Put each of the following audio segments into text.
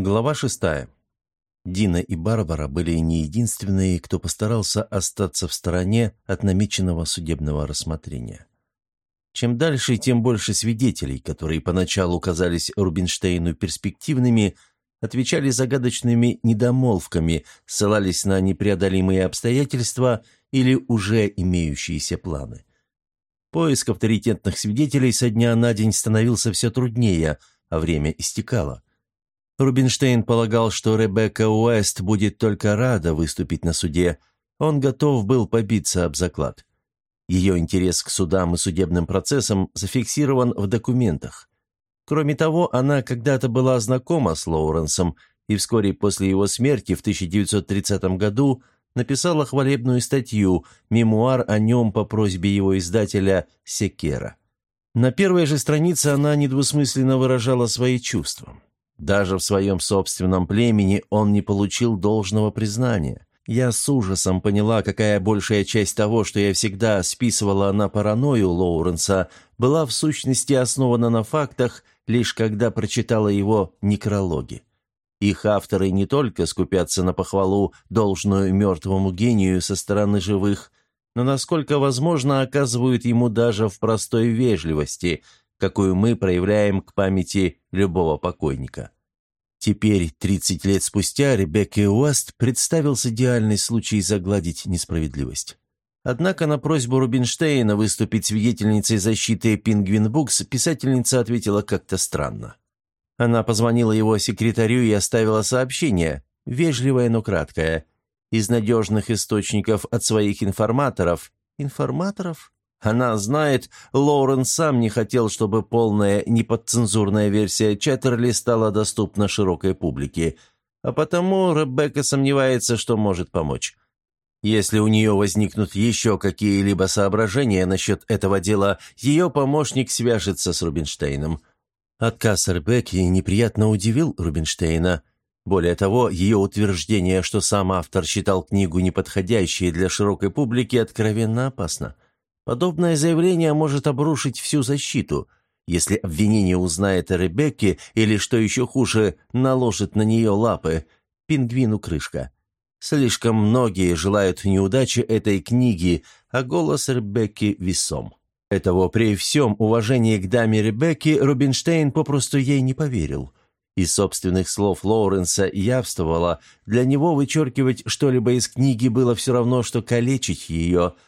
Глава шестая. Дина и Барбара были не единственные, кто постарался остаться в стороне от намеченного судебного рассмотрения. Чем дальше, тем больше свидетелей, которые поначалу казались Рубинштейну перспективными, отвечали загадочными недомолвками, ссылались на непреодолимые обстоятельства или уже имеющиеся планы. Поиск авторитетных свидетелей со дня на день становился все труднее, а время истекало. Рубинштейн полагал, что Ребекка Уэст будет только рада выступить на суде. Он готов был побиться об заклад. Ее интерес к судам и судебным процессам зафиксирован в документах. Кроме того, она когда-то была знакома с Лоуренсом и вскоре после его смерти в 1930 году написала хвалебную статью, мемуар о нем по просьбе его издателя Секера. На первой же странице она недвусмысленно выражала свои чувства. Даже в своем собственном племени он не получил должного признания. Я с ужасом поняла, какая большая часть того, что я всегда списывала на паранойю Лоуренса, была в сущности основана на фактах, лишь когда прочитала его некрологи. Их авторы не только скупятся на похвалу, должную мертвому гению со стороны живых, но, насколько возможно, оказывают ему даже в простой вежливости, какую мы проявляем к памяти любого покойника. Теперь, 30 лет спустя, Ребекке Уэст представился идеальный случай загладить несправедливость. Однако на просьбу Рубинштейна выступить свидетельницей защиты «Пингвин Букс» писательница ответила как-то странно. Она позвонила его секретарю и оставила сообщение, вежливое, но краткое, из надежных источников от своих информаторов. Информаторов? Она знает, Лоурен сам не хотел, чтобы полная неподцензурная версия Чаттерли стала доступна широкой публике, а потому Ребекка сомневается, что может помочь. Если у нее возникнут еще какие-либо соображения насчет этого дела, ее помощник свяжется с Рубинштейном. Отказ Ребекки неприятно удивил Рубинштейна. Более того, ее утверждение, что сам автор считал книгу неподходящей для широкой публики, откровенно опасно. Подобное заявление может обрушить всю защиту. Если обвинение узнает о Ребекке или, что еще хуже, наложит на нее лапы, пингвину крышка. Слишком многие желают неудачи этой книги, а голос Ребекки весом. Этого при всем уважении к даме Ребекки Рубинштейн попросту ей не поверил. Из собственных слов Лоуренса явствовало, для него вычеркивать что-либо из книги было все равно, что калечить ее –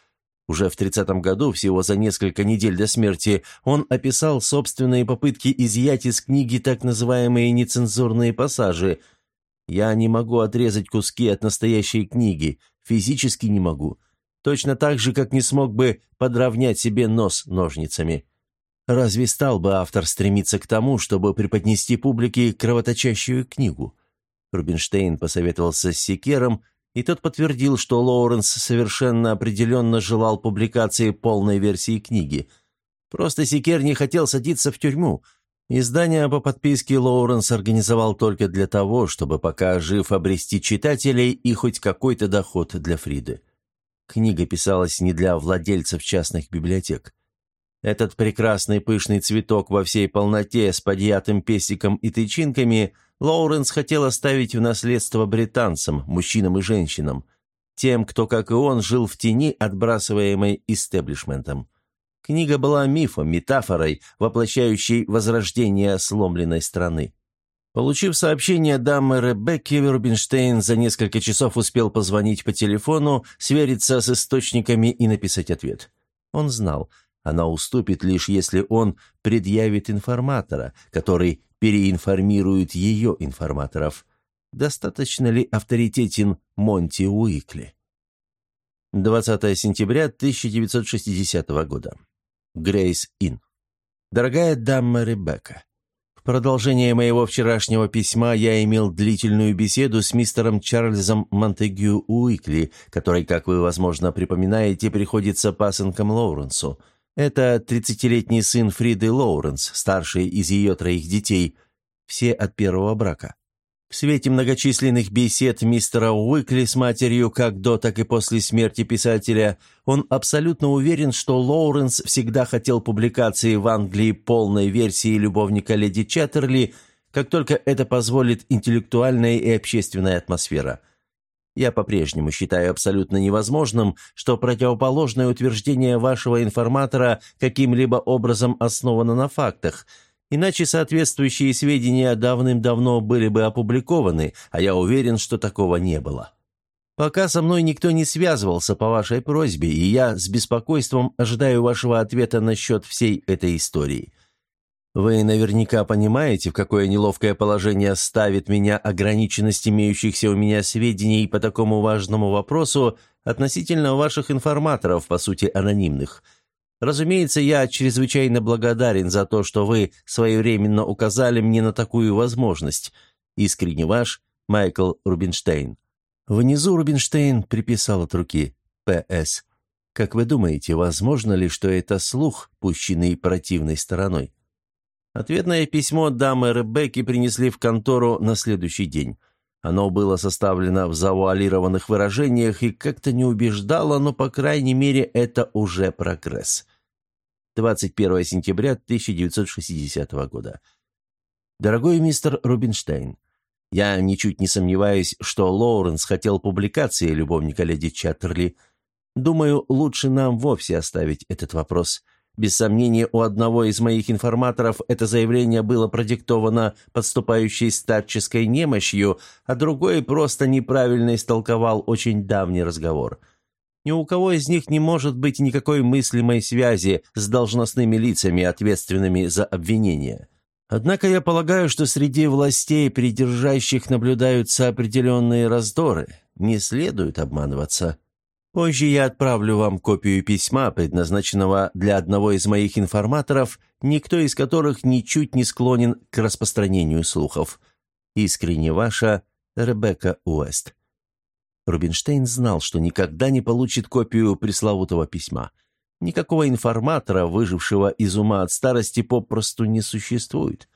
уже в 30-м году, всего за несколько недель до смерти, он описал собственные попытки изъять из книги так называемые нецензурные пассажи. «Я не могу отрезать куски от настоящей книги, физически не могу. Точно так же, как не смог бы подровнять себе нос ножницами». Разве стал бы автор стремиться к тому, чтобы преподнести публике кровоточащую книгу? Рубинштейн посоветовался с Секером, и тот подтвердил, что Лоуренс совершенно определенно желал публикации полной версии книги. Просто Секер не хотел садиться в тюрьму. Издание по подписке Лоуренс организовал только для того, чтобы пока жив обрести читателей и хоть какой-то доход для Фриды. Книга писалась не для владельцев частных библиотек. Этот прекрасный пышный цветок во всей полноте с подъятым песиком и тычинками – Лоуренс хотел оставить в наследство британцам, мужчинам и женщинам, тем, кто, как и он, жил в тени, отбрасываемой истеблишментом. Книга была мифом, метафорой, воплощающей возрождение сломленной страны. Получив сообщение дамы Ребекки, Рубинштейн за несколько часов успел позвонить по телефону, свериться с источниками и написать ответ. Он знал, она уступит лишь если он предъявит информатора, который переинформирует ее информаторов. Достаточно ли авторитетен Монти Уикли? 20 сентября 1960 года. Грейс Ин. Дорогая дама Ребекка, в продолжение моего вчерашнего письма я имел длительную беседу с мистером Чарльзом Монтегю Уикли, который, как вы, возможно, припоминаете, приходится пасынком Лоуренсу – это 30-летний сын Фриды Лоуренс, старший из ее троих детей, все от первого брака. В свете многочисленных бесед мистера Уикли с матерью как до, так и после смерти писателя, он абсолютно уверен, что Лоуренс всегда хотел публикации в Англии полной версии любовника леди Чаттерли, как только это позволит интеллектуальная и общественная атмосфера. Я по-прежнему считаю абсолютно невозможным, что противоположное утверждение вашего информатора каким-либо образом основано на фактах, иначе соответствующие сведения давным-давно были бы опубликованы, а я уверен, что такого не было. Пока со мной никто не связывался по вашей просьбе, и я с беспокойством ожидаю вашего ответа насчет всей этой истории. Вы наверняка понимаете, в какое неловкое положение ставит меня ограниченность имеющихся у меня сведений по такому важному вопросу относительно ваших информаторов, по сути, анонимных. Разумеется, я чрезвычайно благодарен за то, что вы своевременно указали мне на такую возможность. Искренне ваш, Майкл Рубинштейн. Внизу Рубинштейн приписал от руки «П.С.». Как вы думаете, возможно ли, что это слух, пущенный противной стороной? Ответное письмо дамы Ребекки принесли в контору на следующий день. Оно было составлено в завуалированных выражениях и как-то не убеждало, но, по крайней мере, это уже прогресс. 21 сентября 1960 года. «Дорогой мистер Рубинштейн, я ничуть не сомневаюсь, что Лоуренс хотел публикации любовника леди Чаттерли. Думаю, лучше нам вовсе оставить этот вопрос. Без сомнения, у одного из моих информаторов это заявление было продиктовано подступающей старческой немощью, а другой просто неправильно истолковал очень давний разговор. Ни у кого из них не может быть никакой мыслимой связи с должностными лицами, ответственными за обвинение. Однако я полагаю, что среди властей, придержащих, наблюдаются определенные раздоры. Не следует обманываться. Позже я отправлю вам копию письма, предназначенного для одного из моих информаторов, никто из которых ничуть не склонен к распространению слухов. Искренне ваша Ребекка Уэст. Рубинштейн знал, что никогда не получит копию пресловутого письма. Никакого информатора, выжившего из ума от старости, попросту не существует.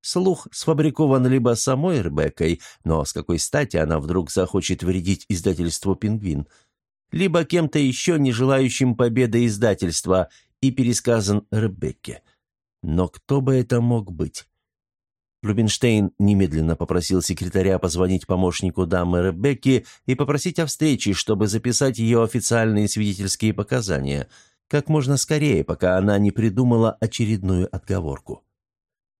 Слух сфабрикован либо самой Ребеккой, но с какой стати она вдруг захочет вредить издательству «Пингвин», либо кем-то еще, не желающим победы издательства, и пересказан Ребекке. Но кто бы это мог быть? Рубинштейн немедленно попросил секретаря позвонить помощнику дамы Ребекки и попросить о встрече, чтобы записать ее официальные свидетельские показания, как можно скорее, пока она не придумала очередную отговорку.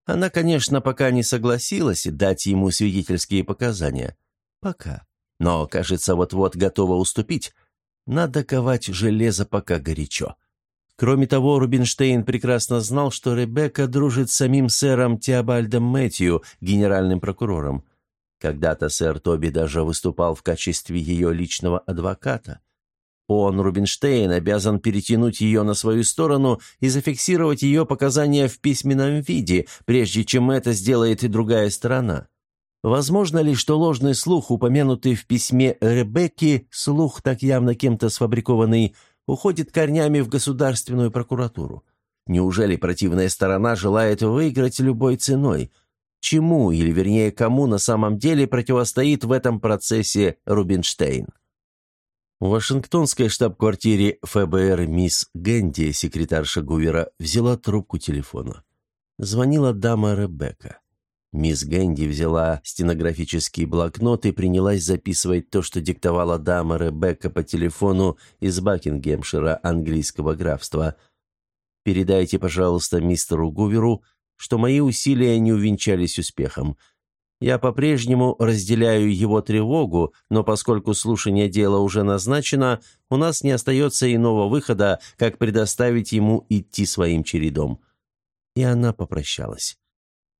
Она, конечно, пока не согласилась дать ему свидетельские показания. Пока. Но, кажется, вот-вот готова уступить, надо ковать железо, пока горячо. Кроме того, Рубинштейн прекрасно знал, что Ребекка дружит с самим сэром Теобальдом Мэтью, генеральным прокурором. Когда-то сэр Тоби даже выступал в качестве ее личного адвоката. Он, Рубинштейн, обязан перетянуть ее на свою сторону и зафиксировать ее показания в письменном виде, прежде чем это сделает и другая сторона. Возможно ли, что ложный слух, упомянутый в письме Ребекки, слух, так явно кем-то сфабрикованный, уходит корнями в государственную прокуратуру? Неужели противная сторона желает выиграть любой ценой? Чему, или вернее кому на самом деле противостоит в этом процессе Рубинштейн? В Вашингтонской штаб-квартире ФБР мисс Гэнди, секретарша Гувера, взяла трубку телефона. Звонила дама Ребекка. Мисс Гэнди взяла стенографический блокнот и принялась записывать то, что диктовала дама Ребекка по телефону из Бакингемшира, английского графства. «Передайте, пожалуйста, мистеру Гуверу, что мои усилия не увенчались успехом. Я по-прежнему разделяю его тревогу, но поскольку слушание дела уже назначено, у нас не остается иного выхода, как предоставить ему идти своим чередом». И она попрощалась.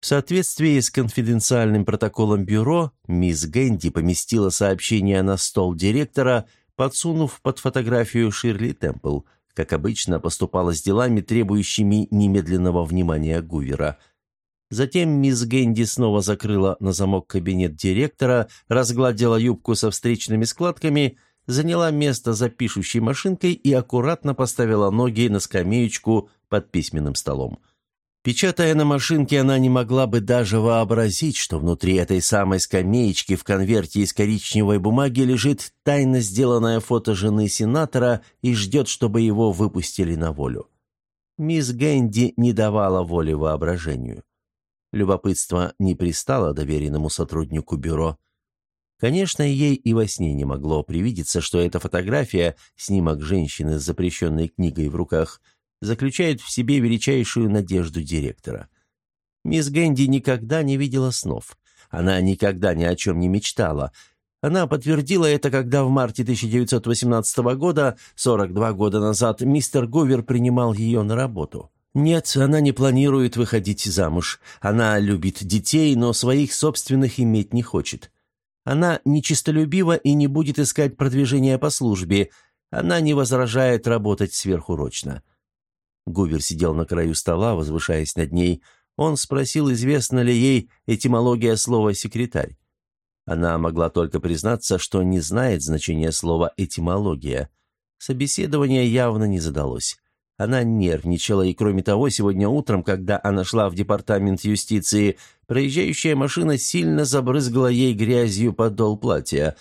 В соответствии с конфиденциальным протоколом бюро, мисс Гэнди поместила сообщение на стол директора, подсунув под фотографию Ширли Темпл, как обычно поступала с делами, требующими немедленного внимания Гувера. Затем мисс Гэнди снова закрыла на замок кабинет директора, разгладила юбку со встречными складками, заняла место за пишущей машинкой и аккуратно поставила ноги на скамеечку под письменным столом. Печатая на машинке, она не могла бы даже вообразить, что внутри этой самой скамеечки в конверте из коричневой бумаги лежит тайно сделанное фото жены сенатора и ждет, чтобы его выпустили на волю. Мисс Гэнди не давала воли воображению. Любопытство не пристало доверенному сотруднику бюро. Конечно, ей и во сне не могло привидеться, что эта фотография, снимок женщины с запрещенной книгой в руках, заключает в себе величайшую надежду директора. Мисс Гэнди никогда не видела снов. Она никогда ни о чем не мечтала. Она подтвердила это, когда в марте 1918 года, 42 года назад, мистер Гувер принимал ее на работу. Нет, она не планирует выходить замуж. Она любит детей, но своих собственных иметь не хочет. Она нечистолюбива и не будет искать продвижения по службе. Она не возражает работать сверхурочно. Гувер сидел на краю стола, возвышаясь над ней. Он спросил, известна ли ей этимология слова «секретарь». Она могла только признаться, что не знает значения слова «этимология». Собеседование явно не задалось. Она нервничала, и кроме того, сегодня утром, когда она шла в департамент юстиции, проезжающая машина сильно забрызгала ей грязью подол платья.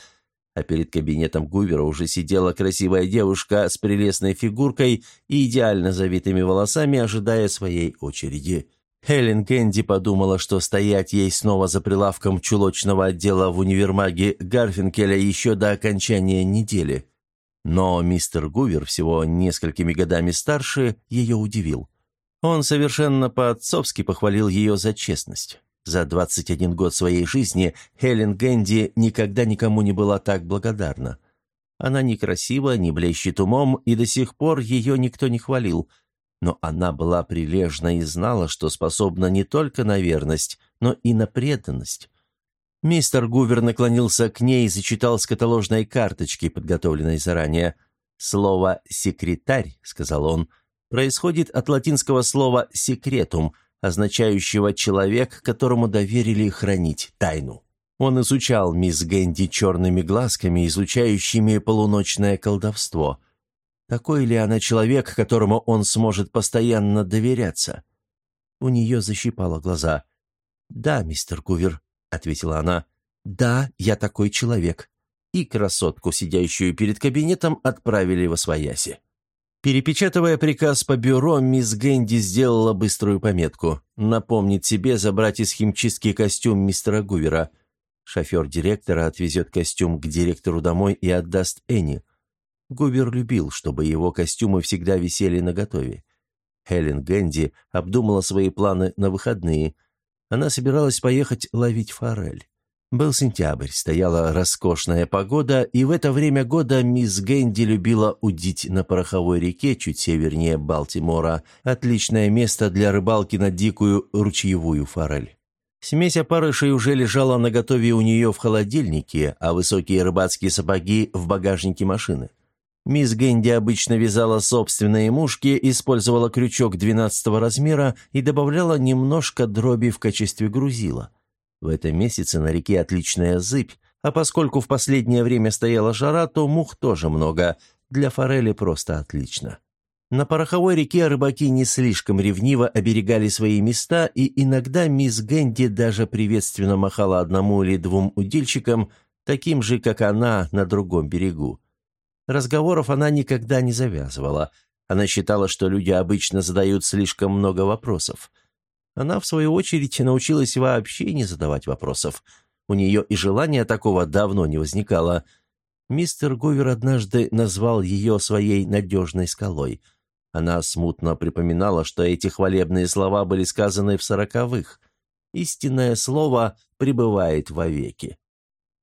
А перед кабинетом Гувера уже сидела красивая девушка с прелестной фигуркой и идеально завитыми волосами, ожидая своей очереди. Хелен Кэнди подумала, что стоять ей снова за прилавком чулочного отдела в универмаге Гарфинкеля еще до окончания недели. Но мистер Гувер, всего несколькими годами старше, ее удивил. Он совершенно по-отцовски похвалил ее за честность. За 21 год своей жизни Хелен Гэнди никогда никому не была так благодарна. Она некрасива, не блещет умом, и до сих пор ее никто не хвалил. Но она была прилежна и знала, что способна не только на верность, но и на преданность. Мистер Гувер наклонился к ней и зачитал с каталожной карточки, подготовленной заранее. «Слово «секретарь», — сказал он, — происходит от латинского слова «секретум», означающего «человек, которому доверили хранить тайну». Он изучал мисс Гэнди черными глазками, изучающими полуночное колдовство. Такой ли она человек, которому он сможет постоянно доверяться? У нее защипало глаза. «Да, мистер Гувер», ответила она. «Да, я такой человек». И красотку, сидящую перед кабинетом, отправили во свояси. Перепечатывая приказ по бюро, мисс Гэнди сделала быструю пометку. Напомнить себе забрать из химчистки костюм мистера Гувера. Шофер директора отвезет костюм к директору домой и отдаст Энни. Гувер любил, чтобы его костюмы всегда висели наготове. Хелен Гэнди обдумала свои планы на выходные. Она собиралась поехать ловить форель. Был сентябрь, стояла роскошная погода, и в это время года мисс Гэнди любила удить на пороховой реке чуть севернее Балтимора. Отличное место для рыбалки на дикую ручьевую форель. Смесь опарышей уже лежала наготове у нее в холодильнике, а высокие рыбацкие сапоги в багажнике машины. Мисс Гэнди обычно вязала собственные мушки, использовала крючок 12 размера и добавляла немножко дроби в качестве грузила. В этом месяце на реке отличная зыбь, а поскольку в последнее время стояла жара, то мух тоже много. Для форели просто отлично. На пороховой реке рыбаки не слишком ревниво оберегали свои места, и иногда мисс Гэнди даже приветственно махала одному или двум удильщикам, таким же, как она, на другом берегу. Разговоров она никогда не завязывала. Она считала, что люди обычно задают слишком много вопросов. Она, в свою очередь, научилась вообще не задавать вопросов. У нее и желания такого давно не возникало. Мистер Говер однажды назвал ее своей надежной скалой. Она смутно припоминала, что эти хвалебные слова были сказаны в сороковых. Истинное слово пребывает вовеки.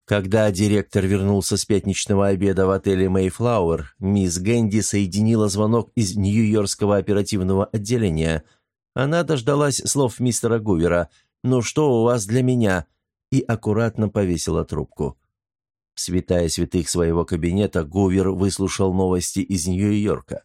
Когда директор вернулся с пятничного обеда в отеле «Мэйфлауэр», мисс Гэнди соединила звонок из Нью-Йоркского оперативного отделения. Она дождалась слов мистера Гувера «Ну что у вас для меня?» и аккуратно повесила трубку. В святая святых своего кабинета Гувер выслушал новости из Нью-Йорка.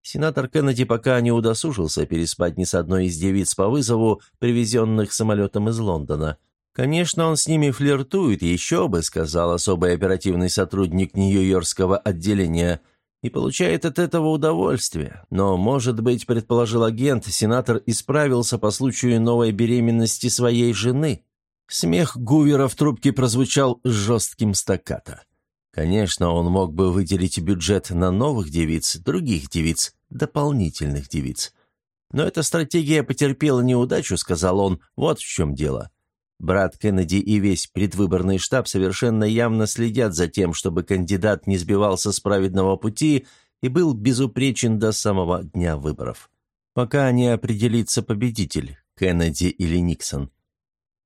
Сенатор Кеннеди пока не удосужился переспать ни с одной из девиц по вызову, привезенных самолетом из Лондона – «Конечно, он с ними флиртует, еще бы», — сказал особый оперативный сотрудник Нью-Йоркского отделения, «и получает от этого удовольствие. Но, может быть, предположил агент, сенатор исправился по случаю новой беременности своей жены». Смех Гувера в трубке прозвучал жестким стаккато. Конечно, он мог бы выделить бюджет на новых девиц, других девиц, дополнительных девиц. Но эта стратегия потерпела неудачу, сказал он, вот в чем дело. Брат Кеннеди и весь предвыборный штаб совершенно явно следят за тем, чтобы кандидат не сбивался с праведного пути и был безупречен до самого дня выборов. Пока не определится победитель, Кеннеди или Никсон.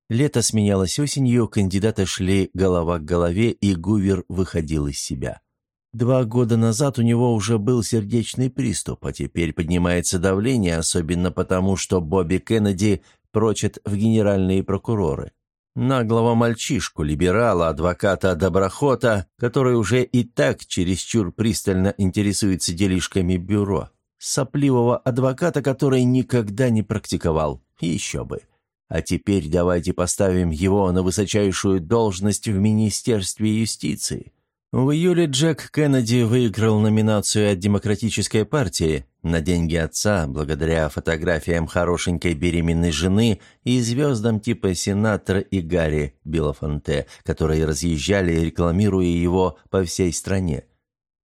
Лето сменялось осенью, кандидаты шли голова к голове, и Гувер выходил из себя. Два года назад у него уже был сердечный приступ, а теперь поднимается давление, особенно потому, что Бобби Кеннеди прочат в генеральные прокуроры. Наглого мальчишку, либерала, адвоката Доброхота, который уже и так чересчур пристально интересуется делишками бюро. Сопливого адвоката, который никогда не практиковал. Еще бы. А теперь давайте поставим его на высочайшую должность в Министерстве юстиции. В июле Джек Кеннеди выиграл номинацию от Демократической партии на деньги отца благодаря фотографиям хорошенькой беременной жены и звездам типа сенатора и Гарри Белофонте, которые разъезжали, рекламируя его по всей стране.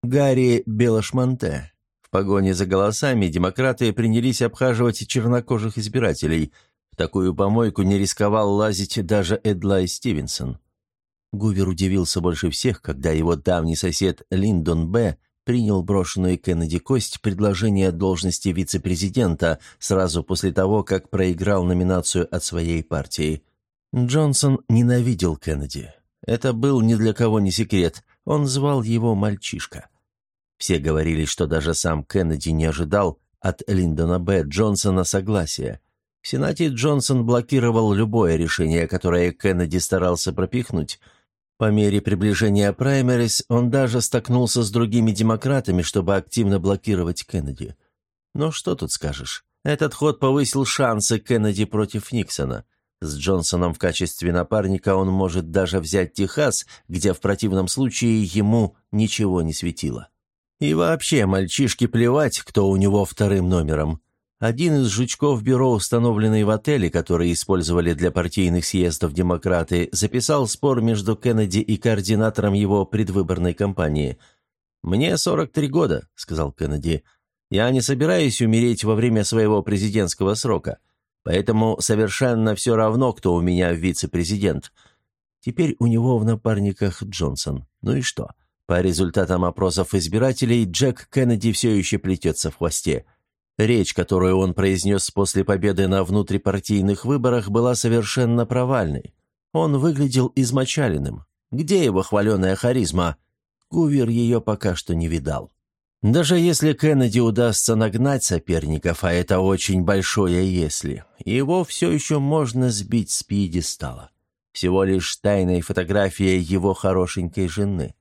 Гарри Белошмонте. В погоне за голосами демократы принялись обхаживать чернокожих избирателей – в такую помойку не рисковал лазить даже Эдлай Стивенсон. Гувер удивился больше всех, когда его давний сосед Линдон Б. принял брошенную Кеннеди кость предложение должности вице-президента сразу после того, как проиграл номинацию от своей партии. Джонсон ненавидел Кеннеди. Это был ни для кого не секрет, он звал его «мальчишка». Все говорили, что даже сам Кеннеди не ожидал от Линдона Б. Джонсона согласия. В Сенате Джонсон блокировал любое решение, которое Кеннеди старался пропихнуть. По мере приближения праймерис он даже столкнулся с другими демократами, чтобы активно блокировать Кеннеди. Но что тут скажешь? Этот ход повысил шансы Кеннеди против Никсона. С Джонсоном в качестве напарника он может даже взять Техас, где в противном случае ему ничего не светило. И вообще, мальчишке плевать, кто у него вторым номером. Один из жучков бюро, установленный в отеле, который использовали для партийных съездов демократы, записал спор между Кеннеди и координатором его предвыборной кампании. «Мне 43 года», — сказал Кеннеди. «Я не собираюсь умереть во время своего президентского срока, поэтому совершенно все равно, кто у меня вице-президент». Теперь у него в напарниках Джонсон. Ну и что? По результатам опросов избирателей, Джек Кеннеди все еще плетется в хвосте – Речь, которую он произнес после победы на внутрипартийных выборах, была совершенно провальной. Он выглядел измочаленным. Где его хваленая харизма? Гувер ее пока что не видал. Даже если Кеннеди удастся нагнать соперников, а это очень большое «если», его все еще можно сбить с пьедестала. Всего лишь тайная фотография его хорошенькой жены.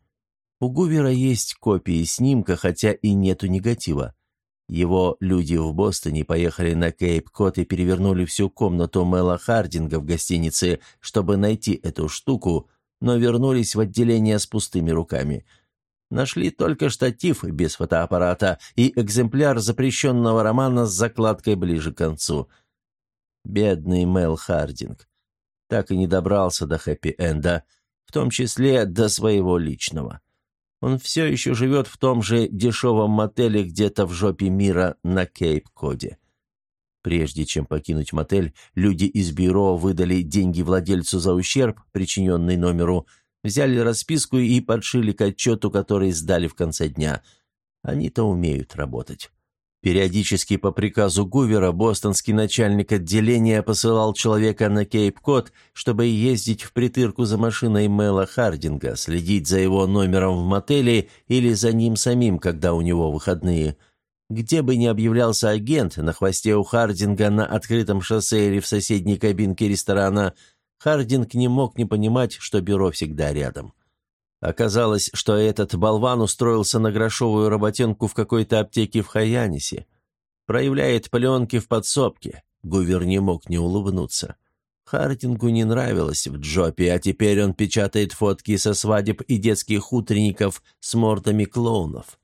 У Гувера есть копии снимка, хотя и нету негатива. Его люди в Бостоне поехали на Кейп-Кот и перевернули всю комнату Мэла Хардинга в гостинице, чтобы найти эту штуку, но вернулись в отделение с пустыми руками. Нашли только штатив без фотоаппарата и экземпляр запрещенного романа с закладкой ближе к концу. Бедный Мэл Хардинг. Так и не добрался до хэппи-энда, в том числе до своего личного. Он все еще живет в том же дешевом мотеле где-то в жопе мира на Кейп-Коде. Прежде чем покинуть мотель, люди из бюро выдали деньги владельцу за ущерб, причиненный номеру, взяли расписку и подшили к отчету, который сдали в конце дня. Они-то умеют работать. Периодически по приказу Гувера бостонский начальник отделения посылал человека на Кейп-Кот, чтобы ездить в притырку за машиной Мэла Хардинга, следить за его номером в мотеле или за ним самим, когда у него выходные. Где бы ни объявлялся агент, на хвосте у Хардинга на открытом шоссе или в соседней кабинке ресторана, Хардинг не мог не понимать, что бюро всегда рядом. Оказалось, что этот болван устроился на грошовую работенку в какой-то аптеке в Хаянисе. Проявляет пленки в подсобке. Гувер не мог не улыбнуться. Хардингу не нравилось в Джопе, а теперь он печатает фотки со свадеб и детских утренников с мордами клоунов.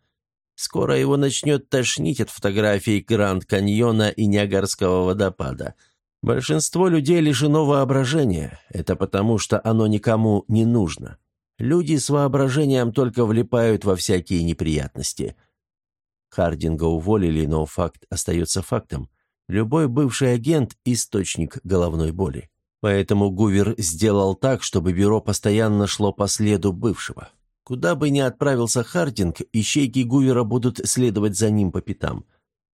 Скоро его начнет тошнить от фотографий Гранд-Каньона и Ниагарского водопада. Большинство людей лишено воображения. Это потому, что оно никому не нужно. Люди с воображением только влипают во всякие неприятности. Хардинга уволили, но факт остается фактом. Любой бывший агент – источник головной боли. Поэтому Гувер сделал так, чтобы бюро постоянно шло по следу бывшего. Куда бы ни отправился Хардинг, ищейки Гувера будут следовать за ним по пятам.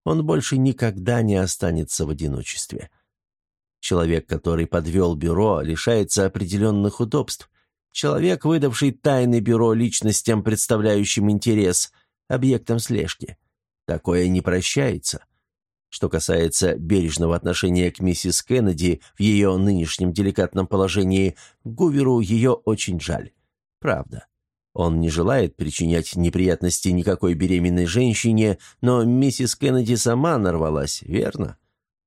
Он больше никогда не останется в одиночестве. Человек, который подвел бюро, лишается определенных удобств. Человек, выдавший тайны бюро личностям, представляющим интерес, объектом слежки. Такое не прощается. Что касается бережного отношения к миссис Кеннеди в ее нынешнем деликатном положении, Гуверу ее очень жаль. Правда. Он не желает причинять неприятности никакой беременной женщине, но миссис Кеннеди сама нарвалась, верно?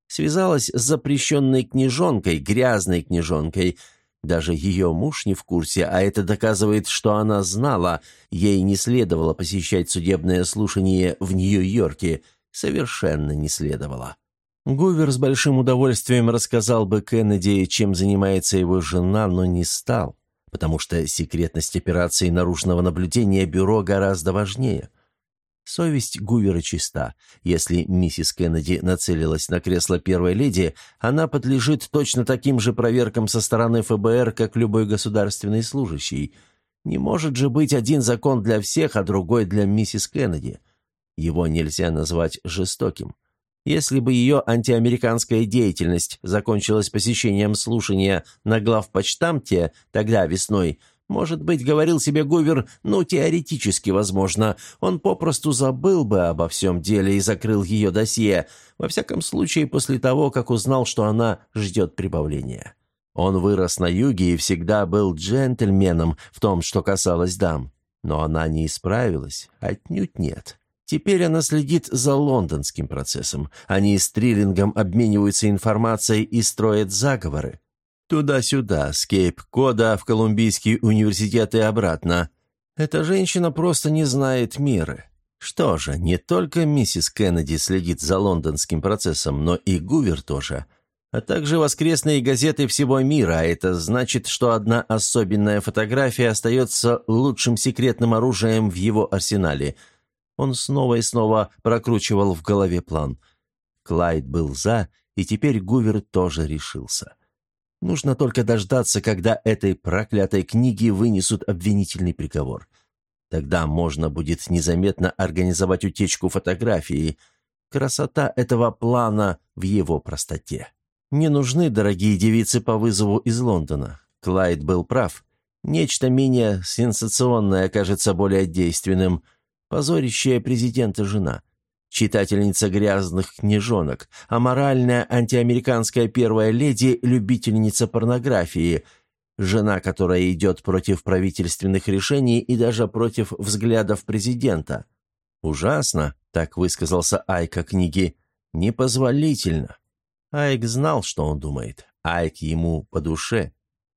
Связалась с запрещенной книжонкой, грязной книжонкой. Даже ее муж не в курсе, а это доказывает, что она знала, ей не следовало посещать судебное слушание в Нью-Йорке, совершенно не следовало. Гувер с большим удовольствием рассказал бы Кеннеди, чем занимается его жена, но не стал, потому что секретность операции наружного наблюдения бюро гораздо важнее. Совесть Гувера чиста. Если миссис Кеннеди нацелилась на кресло первой леди, она подлежит точно таким же проверкам со стороны ФБР, как любой государственный служащий. Не может же быть один закон для всех, а другой для миссис Кеннеди. Его нельзя назвать жестоким. Если бы ее антиамериканская деятельность закончилась посещением слушания на главпочтамте тогда весной – может быть, говорил себе Гувер, ну, теоретически возможно. Он попросту забыл бы обо всем деле и закрыл ее досье, во всяком случае после того, как узнал, что она ждет прибавления. Он вырос на юге и всегда был джентльменом в том, что касалось дам. Но она не исправилась, отнюдь нет. Теперь она следит за лондонским процессом. Они с Триллингом обмениваются информацией и строят заговоры. Туда-сюда, с Кейп-Кода в Колумбийский университет и обратно. Эта женщина просто не знает мира. Что же, не только миссис Кеннеди следит за лондонским процессом, но и Гувер тоже. А также воскресные газеты всего мира, а это значит, что одна особенная фотография остается лучшим секретным оружием в его арсенале. Он снова и снова прокручивал в голове план. Клайд был «за», и теперь Гувер тоже решился. Нужно только дождаться, когда этой проклятой книге вынесут обвинительный приговор. Тогда можно будет незаметно организовать утечку фотографии. Красота этого плана в его простоте. Не нужны дорогие девицы по вызову из Лондона. Клайд был прав. Нечто менее сенсационное окажется более действенным. Позорящая президента жена – читательница грязных книжонок, аморальная антиамериканская первая леди, любительница порнографии, жена, которая идет против правительственных решений и даже против взглядов президента. «Ужасно», — так высказался Айк о книге, — «непозволительно». Айк знал, что он думает. Айк ему по душе.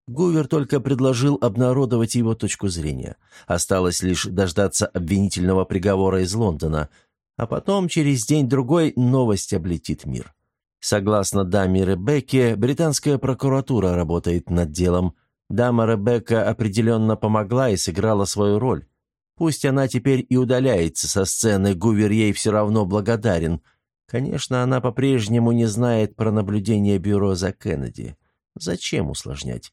Гувер только предложил обнародовать его точку зрения. Осталось лишь дождаться обвинительного приговора из Лондона — а потом, через день-другой, новость облетит мир. Согласно даме Ребекке, британская прокуратура работает над делом. Дама Ребекка определенно помогла и сыграла свою роль. Пусть она теперь и удаляется со сцены, Гувер ей все равно благодарен. Конечно, она по-прежнему не знает про наблюдение бюро за Кеннеди. Зачем усложнять?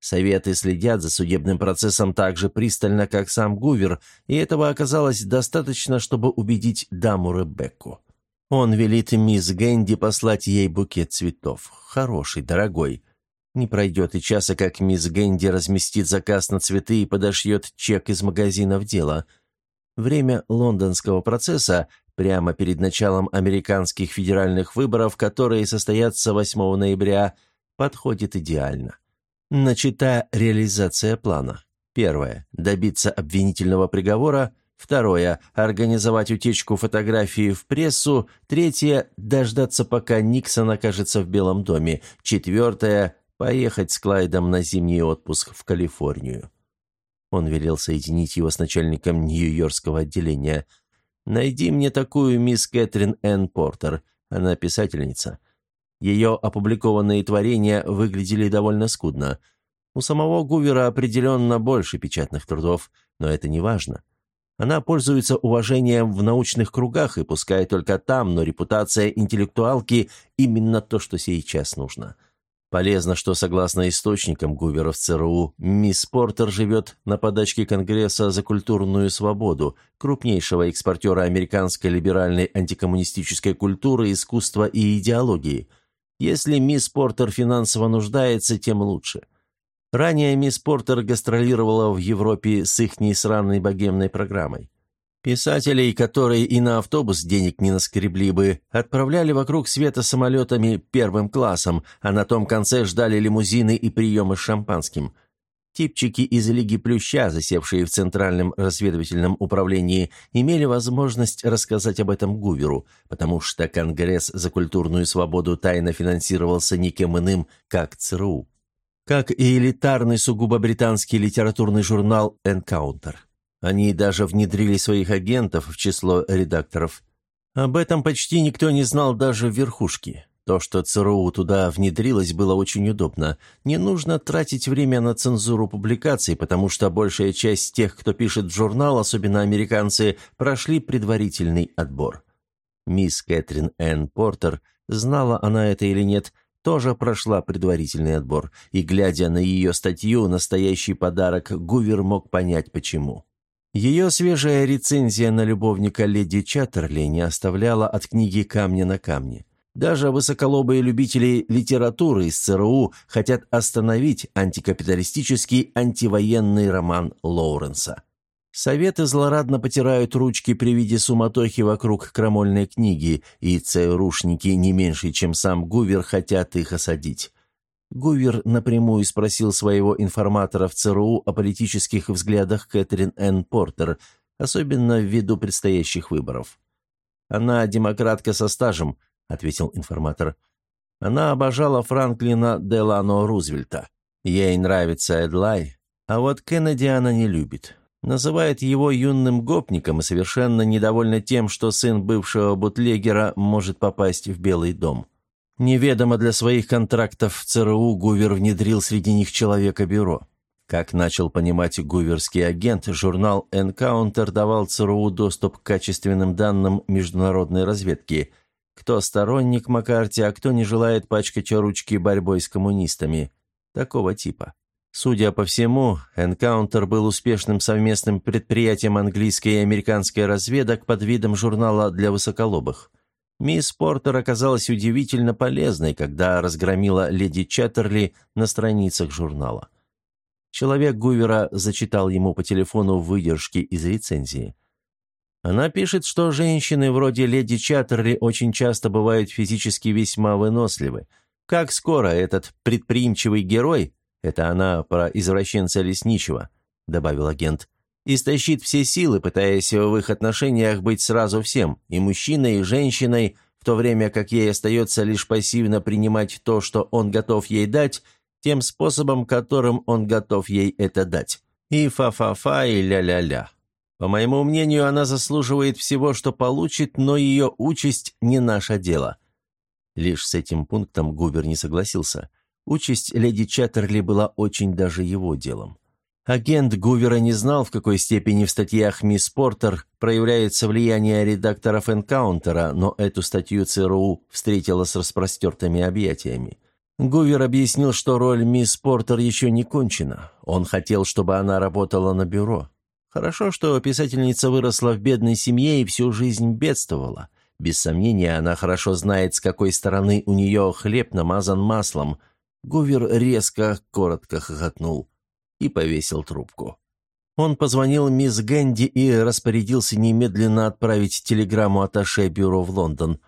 Советы следят за судебным процессом так же пристально, как сам Гувер, и этого оказалось достаточно, чтобы убедить даму Ребекку. Он велит мисс Гэнди послать ей букет цветов. Хороший, дорогой. Не пройдет и часа, как мисс Гэнди разместит заказ на цветы и подошьет чек из магазина в дело. Время лондонского процесса, прямо перед началом американских федеральных выборов, которые состоятся 8 ноября, подходит идеально. Начата реализация плана. Первое. Добиться обвинительного приговора. Второе. Организовать утечку фотографии в прессу. Третье. Дождаться, пока Никсон окажется в Белом доме. Четвертое. Поехать с Клайдом на зимний отпуск в Калифорнию. Он велел соединить его с начальником Нью-Йоркского отделения. «Найди мне такую мисс Кэтрин Энн Портер. Она писательница. Ее опубликованные творения выглядели довольно скудно. У самого Гувера определенно больше печатных трудов, но это не важно. Она пользуется уважением в научных кругах, и пускай только там, но репутация интеллектуалки – именно то, что сейчас нужно. Полезно, что, согласно источникам Гувера в ЦРУ, мисс Портер живет на подачке Конгресса за культурную свободу, крупнейшего экспортера американской либеральной антикоммунистической культуры, искусства и идеологии. Если мисс Портер финансово нуждается, тем лучше – Ранее мисс Портер гастролировала в Европе с ихней сраной богемной программой. Писателей, которые и на автобус денег не наскребли бы, отправляли вокруг света самолетами первым классом, а на том конце ждали лимузины и приемы с шампанским. Типчики из Лиги Плюща, засевшие в Центральном разведывательном управлении, имели возможность рассказать об этом Гуверу, потому что Конгресс за культурную свободу тайно финансировался никем иным, как ЦРУ как и элитарный сугубо британский литературный журнал «Энкаунтер». Они даже внедрили своих агентов в число редакторов. Об этом почти никто не знал даже в верхушке. То, что ЦРУ туда внедрилось, было очень удобно. Не нужно тратить время на цензуру публикаций, потому что большая часть тех, кто пишет в журнал, особенно американцы, прошли предварительный отбор. Мисс Кэтрин Энн Портер, знала она это или нет, тоже прошла предварительный отбор, и, глядя на ее статью «Настоящий подарок», Гувер мог понять, почему. Ее свежая рецензия на любовника леди Чаттерли не оставляла от книги камня на камне. Даже высоколобые любители литературы из ЦРУ хотят остановить антикапиталистический антивоенный роман Лоуренса. Советы злорадно потирают ручки при виде суматохи вокруг крамольной книги, и ЦРУшники не меньше, чем сам Гувер, хотят их осадить. Гувер напрямую спросил своего информатора в ЦРУ о политических взглядах Кэтрин Н. Портер, особенно ввиду предстоящих выборов. «Она демократка со стажем», — ответил информатор. «Она обожала Франклина Делано Рузвельта. Ей нравится Эдлай, а вот Кеннеди она не любит. Называет его юным гопником и совершенно недовольна тем, что сын бывшего бутлегера может попасть в Белый дом. Неведомо для своих контрактов в ЦРУ Гувер внедрил среди них человека-бюро. Как начал понимать гуверский агент, журнал «Энкаунтер» давал ЦРУ доступ к качественным данным международной разведки. Кто сторонник Маккарти, а кто не желает пачкать ручки борьбой с коммунистами. Такого типа. Судя по всему, «Энкаунтер» был успешным совместным предприятием английской и американской разведок под видом журнала для высоколобых. Мисс Портер оказалась удивительно полезной, когда разгромила леди Чаттерли на страницах журнала. Человек Гувера зачитал ему по телефону выдержки из рецензии. Она пишет, что женщины вроде леди Чаттерли очень часто бывают физически весьма выносливы. Как скоро этот предприимчивый герой «Это она про извращенца лесничего», — добавил агент. «Истощит все силы, пытаясь в их отношениях быть сразу всем, и мужчиной, и женщиной, в то время как ей остается лишь пассивно принимать то, что он готов ей дать, тем способом, которым он готов ей это дать. И фа-фа-фа, и ля-ля-ля. По моему мнению, она заслуживает всего, что получит, но ее участь не наше дело». Лишь с этим пунктом Губер не согласился. Участь леди Чаттерли была очень даже его делом. Агент Гувера не знал, в какой степени в статьях «Мисс Портер» проявляется влияние редакторов «Энкаунтера», но эту статью ЦРУ встретила с распростертыми объятиями. Гувер объяснил, что роль мисс Портер еще не кончена. Он хотел, чтобы она работала на бюро. Хорошо, что писательница выросла в бедной семье и всю жизнь бедствовала. Без сомнения, она хорошо знает, с какой стороны у нее хлеб намазан маслом, Гувер резко, коротко хохотнул и повесил трубку. Он позвонил мисс Гэнди и распорядился немедленно отправить телеграмму атташе бюро в Лондон.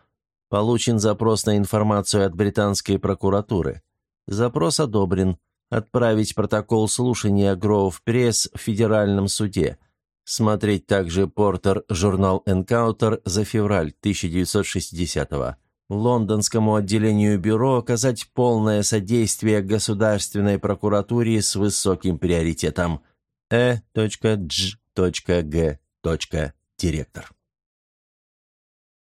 Получен запрос на информацию от британской прокуратуры. Запрос одобрен. Отправить протокол слушания Гроув Пресс в федеральном суде. Смотреть также Портер, журнал «Энкаутер» за февраль 1960 года лондонскому отделению бюро оказать полное содействие государственной прокуратуре с высоким приоритетом. Э.Дж.Г. Директор.